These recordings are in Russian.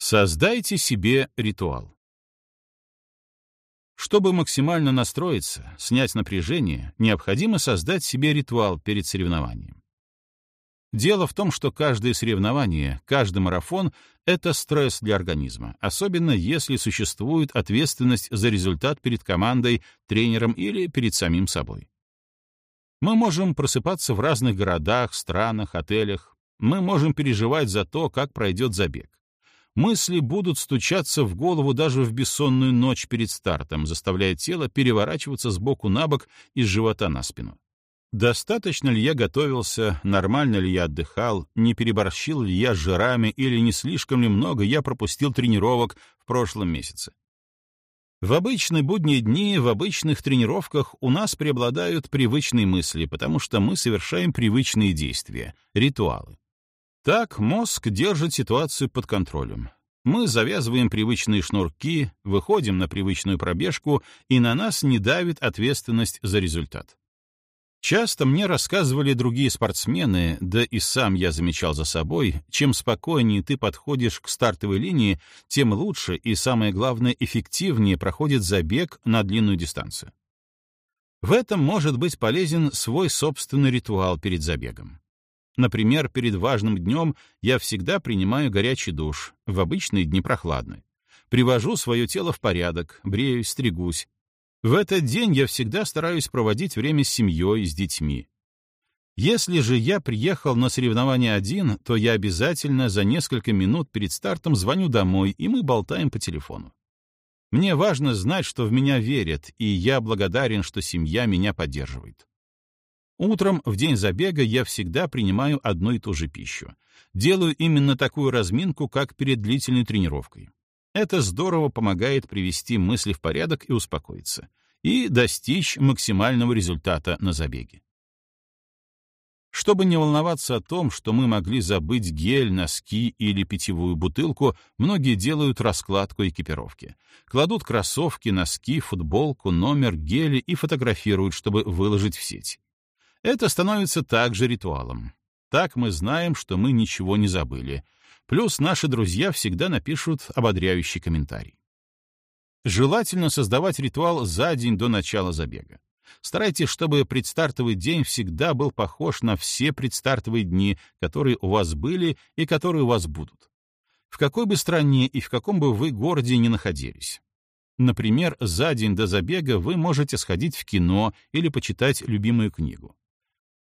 Создайте себе ритуал. Чтобы максимально настроиться, снять напряжение, необходимо создать себе ритуал перед соревнованием. Дело в том, что каждое соревнование, каждый марафон — это стресс для организма, особенно если существует ответственность за результат перед командой, тренером или перед самим собой. Мы можем просыпаться в разных городах, странах, отелях. Мы можем переживать за то, как пройдет забег. Мысли будут стучаться в голову даже в бессонную ночь перед стартом, заставляя тело переворачиваться с боку на бок и с живота на спину. Достаточно ли я готовился, нормально ли я отдыхал, не переборщил ли я жирами или не слишком ли много я пропустил тренировок в прошлом месяце? В обычные будние дни, в обычных тренировках у нас преобладают привычные мысли, потому что мы совершаем привычные действия, ритуалы. Так мозг держит ситуацию под контролем. Мы завязываем привычные шнурки, выходим на привычную пробежку, и на нас не давит ответственность за результат. Часто мне рассказывали другие спортсмены, да и сам я замечал за собой, чем спокойнее ты подходишь к стартовой линии, тем лучше и, самое главное, эффективнее проходит забег на длинную дистанцию. В этом может быть полезен свой собственный ритуал перед забегом. Например, перед важным днем я всегда принимаю горячий душ, в обычные дни прохладный. Привожу свое тело в порядок, бреюсь, стригусь. В этот день я всегда стараюсь проводить время с семьей, с детьми. Если же я приехал на соревнование один, то я обязательно за несколько минут перед стартом звоню домой, и мы болтаем по телефону. Мне важно знать, что в меня верят, и я благодарен, что семья меня поддерживает. Утром в день забега я всегда принимаю одну и ту же пищу. Делаю именно такую разминку, как перед длительной тренировкой. Это здорово помогает привести мысли в порядок и успокоиться, и достичь максимального результата на забеге. Чтобы не волноваться о том, что мы могли забыть гель, носки или питьевую бутылку, многие делают раскладку экипировки. Кладут кроссовки, носки, футболку, номер, гели и фотографируют, чтобы выложить в сеть. Это становится также ритуалом. Так мы знаем, что мы ничего не забыли. Плюс наши друзья всегда напишут ободряющий комментарий. Желательно создавать ритуал за день до начала забега. Старайтесь, чтобы предстартовый день всегда был похож на все предстартовые дни, которые у вас были и которые у вас будут. В какой бы стране и в каком бы вы городе ни находились. Например, за день до забега вы можете сходить в кино или почитать любимую книгу.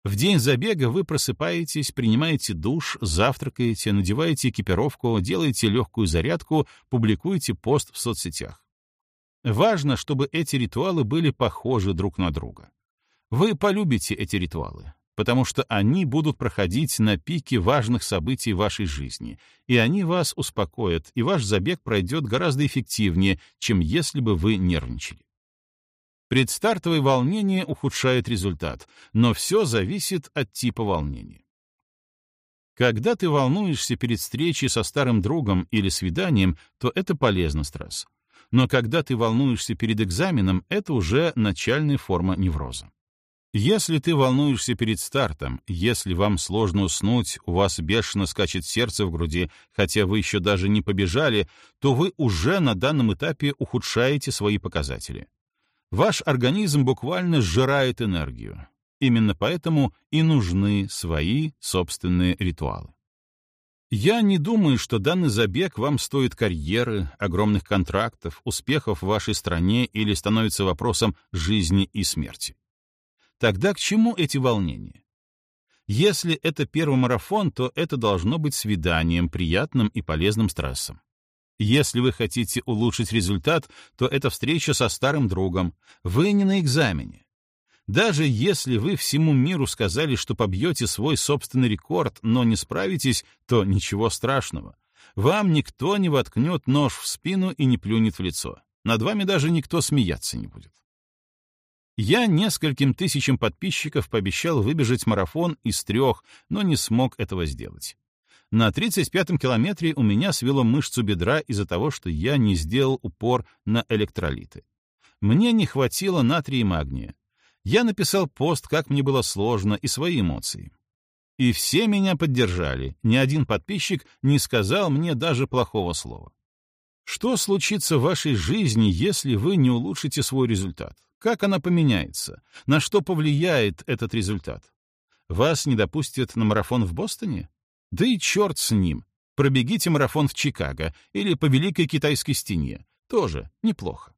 В день забега вы просыпаетесь, принимаете душ, завтракаете, надеваете экипировку, делаете легкую зарядку, публикуете пост в соцсетях. Важно, чтобы эти ритуалы были похожи друг на друга. Вы полюбите эти ритуалы, потому что они будут проходить на пике важных событий вашей жизни, и они вас успокоят, и ваш забег пройдет гораздо эффективнее, чем если бы вы нервничали. Предстартовое волнение ухудшает результат, но все зависит от типа волнения. Когда ты волнуешься перед встречей со старым другом или свиданием, то это полезно стресс. Но когда ты волнуешься перед экзаменом, это уже начальная форма невроза. Если ты волнуешься перед стартом, если вам сложно уснуть, у вас бешено скачет сердце в груди, хотя вы еще даже не побежали, то вы уже на данном этапе ухудшаете свои показатели. Ваш организм буквально сжирает энергию. Именно поэтому и нужны свои собственные ритуалы. Я не думаю, что данный забег вам стоит карьеры, огромных контрактов, успехов в вашей стране или становится вопросом жизни и смерти. Тогда к чему эти волнения? Если это первый марафон, то это должно быть свиданием, приятным и полезным стрессом. Если вы хотите улучшить результат, то это встреча со старым другом. Вы не на экзамене. Даже если вы всему миру сказали, что побьете свой собственный рекорд, но не справитесь, то ничего страшного. Вам никто не воткнет нож в спину и не плюнет в лицо. Над вами даже никто смеяться не будет. Я нескольким тысячам подписчиков пообещал выбежать марафон из трех, но не смог этого сделать. На 35-м километре у меня свело мышцу бедра из-за того, что я не сделал упор на электролиты. Мне не хватило натрия и магния. Я написал пост, как мне было сложно, и свои эмоции. И все меня поддержали, ни один подписчик не сказал мне даже плохого слова. Что случится в вашей жизни, если вы не улучшите свой результат? Как она поменяется? На что повлияет этот результат? Вас не допустят на марафон в Бостоне? Да и черт с ним. Пробегите марафон в Чикаго или по Великой Китайской стене. Тоже неплохо.